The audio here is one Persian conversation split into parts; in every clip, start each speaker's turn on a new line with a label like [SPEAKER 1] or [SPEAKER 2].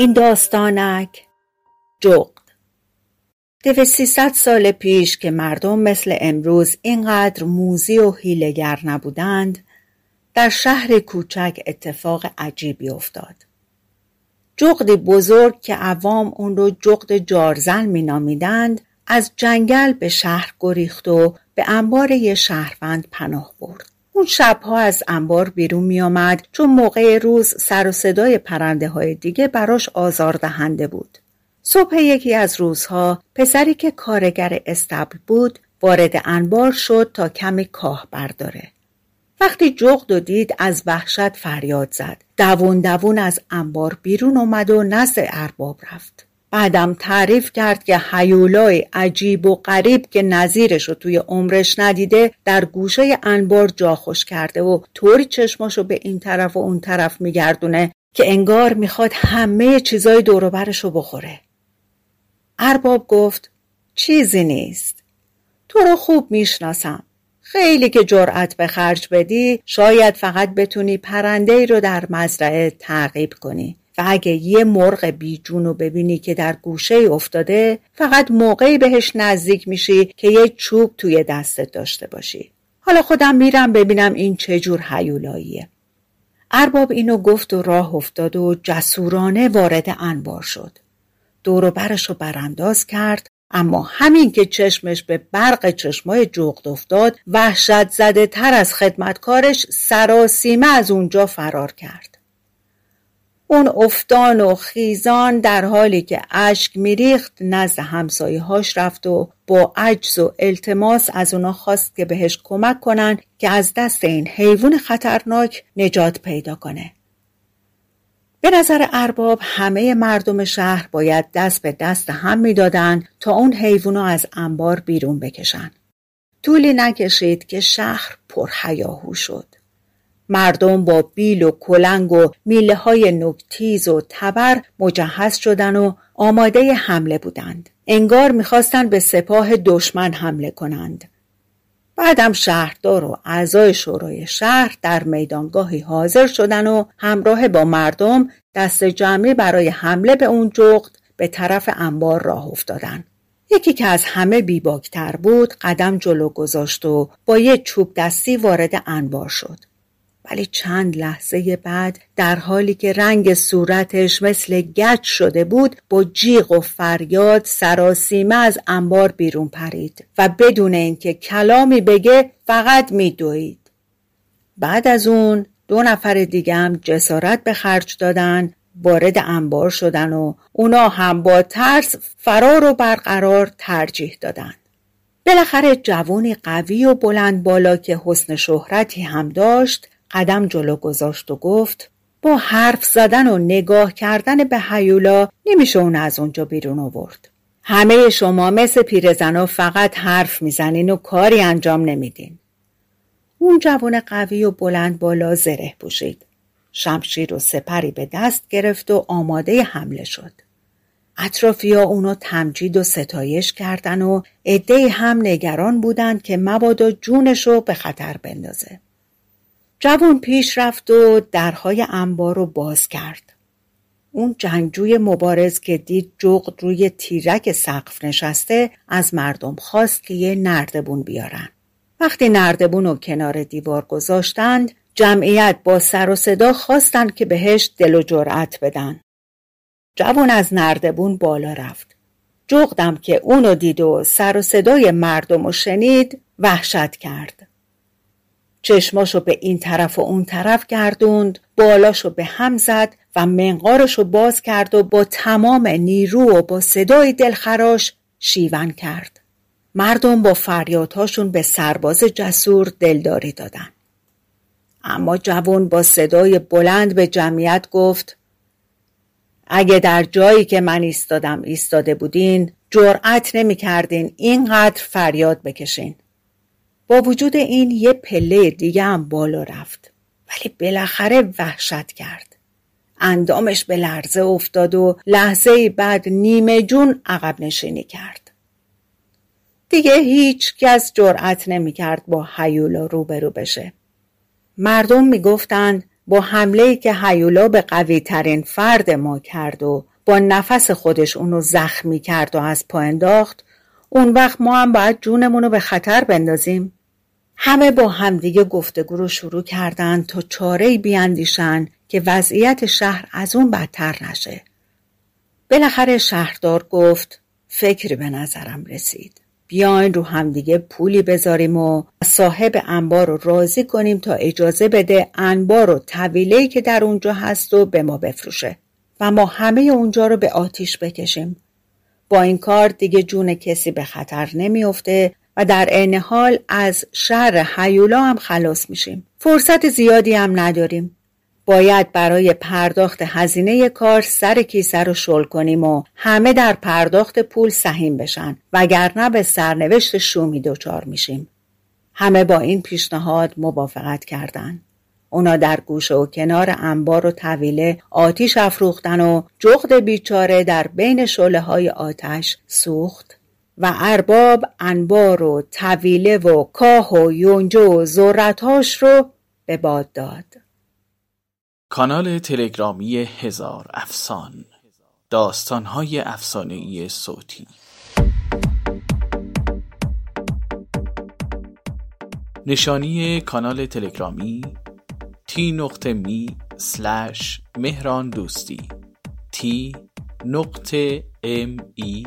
[SPEAKER 1] این داستانک. جغد. دوه سیصد سال پیش که مردم مثل امروز اینقدر موزی و هیلگر نبودند در شهر کوچک اتفاق عجیبی افتاد. جغدی بزرگ که عوام اون رو جغد جارزن مینامیدند از جنگل به شهر گریخت و به انبار یه شهروند پناه برد. اون شبها از انبار بیرون می آمد چون موقع روز سر و صدای پرنده های دیگه براش آزاردهنده بود. صبح یکی از روزها پسری که کارگر استبل بود وارد انبار شد تا کمی کاه برداره. وقتی جغد و دید از وحشت فریاد زد. دوون دوون از انبار بیرون اومد و نزد ارباب رفت. بعدم تعریف کرد که حیولای عجیب و غریب که نظیرش رو توی عمرش ندیده در گوشه انبار جا خوش کرده و طوری چشماشو به این طرف و اون طرف میگردونه که انگار می‌خواد همه چیزای دوروبرش رو بخوره. ارباب گفت چیزی نیست. تو رو خوب می‌شناسم. خیلی که جرأت به خرج بدی شاید فقط بتونی پرنده ای رو در مزرعه تعقیب کنی. و اگه یه مرغ بیجون رو ببینی که در گوشه افتاده فقط موقعی بهش نزدیک میشی که یه چوب توی دستت داشته باشی. حالا خودم میرم ببینم این چجور حیولاییه. ارباب اینو گفت و راه افتاد و جسورانه وارد انبار شد. دور و برش رو برانداز کرد اما همین که چشمش به برق چشمای جغد افتاد وحشت زده تر از خدمتکارش سراسیمه از اونجا فرار کرد. اون افتان و خیزان در حالی که اشک میریخت نزد همسایه هاش رفت و با عجز و التماس از اونا خواست که بهش کمک کنن که از دست این حیوان خطرناک نجات پیدا کنه. به نظر ارباب همه مردم شهر باید دست به دست هم می‌دادن تا اون حیوان از انبار بیرون بکشن. طولی نکشید که شهر پرهیاهو شد. مردم با بیل و کلنگ و میله های نکتیز و تبر مجهز شدن و آماده حمله بودند. انگار می‌خواستند به سپاه دشمن حمله کنند. بعدم شهردار و اعضای شورای شهر در میدانگاهی حاضر شدن و همراه با مردم دست جمعی برای حمله به اون جغد به طرف انبار راه افتادن. یکی که از همه بیباکتر بود قدم جلو گذاشت و با یه چوب دستی وارد انبار شد. ولی چند لحظه بعد در حالی که رنگ صورتش مثل گچ شده بود با جیغ و فریاد سراسیمه از انبار بیرون پرید و بدون اینکه کلامی بگه فقط میدوید. بعد از اون دو نفر دیگه هم جسارت به خرج دادن وارد انبار شدن و اونا هم با ترس فرار و برقرار ترجیح دادن. بالاخره جوانی قوی و بلند بالا که حسن شهرتی هم داشت قدم جلو گذاشت و گفت با حرف زدن و نگاه کردن به حیولا نمیشه اون از اونجا بیرون آورد. همه شما مثل پیرزنا فقط حرف می‌زنین و کاری انجام نمیدین. اون جوان قوی و بلند بالا زره پوشید. شمشیر و سپری به دست گرفت و آماده حمله شد. اطرافیا اونو تمجید و ستایش کردن و عده هم نگران بودند که مبادا جونشو به خطر بندازه. جوان پیش رفت و درهای انبار رو باز کرد. اون جنگجوی مبارز که دید جغد روی تیرک سقف نشسته از مردم خواست که یه نردبون بیارن. وقتی نردبون رو کنار دیوار گذاشتند جمعیت با سر و صدا خواستند که بهش دل و جرأت بدن. جوان از نردبون بالا رفت. جغدم که اونو دید و سر و صدای مردم رو شنید وحشت کرد. چشماشو به این طرف و اون طرف گردوند بالاشو به هم زد و منقارشو باز کرد و با تمام نیرو و با صدای دلخراش شیون کرد. مردم با فریادهاشون به سرباز جسور دلداری دادن. اما جوان با صدای بلند به جمعیت گفت اگه در جایی که من ایستادم ایستاده بودین جرأت نمی کردین اینقدر فریاد بکشین. با وجود این یه پله دیگه هم بالا رفت. ولی بالاخره وحشت کرد. اندامش به لرزه افتاد و لحظه بعد نیمه جون عقب نشینی کرد. دیگه هیچ کس جرأت نمی کرد با حیولا روبرو بشه. مردم می‌گفتند با حمله که حیولا به قوی ترین فرد ما کرد و با نفس خودش اونو زخمی کرد و از پا انداخت اون وقت ما هم باید جونمون رو به خطر بندازیم. همه با همدیگه گفتگو رو شروع کردند تا چاره بیاندیشن که وضعیت شهر از اون بدتر نشه. بالاخره شهردار گفت فکری به نظرم رسید. بیاین رو همدیگه پولی بذاریم و صاحب انبار رو راضی کنیم تا اجازه بده انبار و طویلهی که در اونجا هست و به ما بفروشه و ما همه اونجا رو به آتیش بکشیم. با این کار دیگه جون کسی به خطر نمیافته و در عین حال از شر حیولا هم خلاص میشیم فرصت زیادی هم نداریم باید برای پرداخت هزینه کار سر کیسه رو شل کنیم و همه در پرداخت پول سهیم بشن وگرنه به سرنوشت شومی دچار میشیم. همه با این پیشنهاد موافقت کردند. اونا در گوشه و کنار انبار و طویله آتیش افروختن و جغد بیچاره در بین شله های آتش سوخت و ارباب انبار و طویله و کاه و یونجو و زورتاش رو به باد داد.
[SPEAKER 2] کانال تلگرامی هزار افسان داستانهای ای صوتی نشانی کانال تلگرامی تی نقطه می مهران دوستی تی نقطه ام ای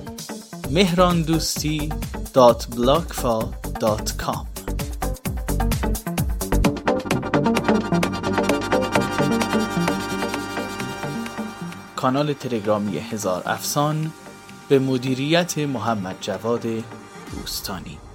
[SPEAKER 2] مهران دوستی dot بلاگفا dot com. کانال تلگرامی هزار افسان به مدیریت محمد جواد دوستانی.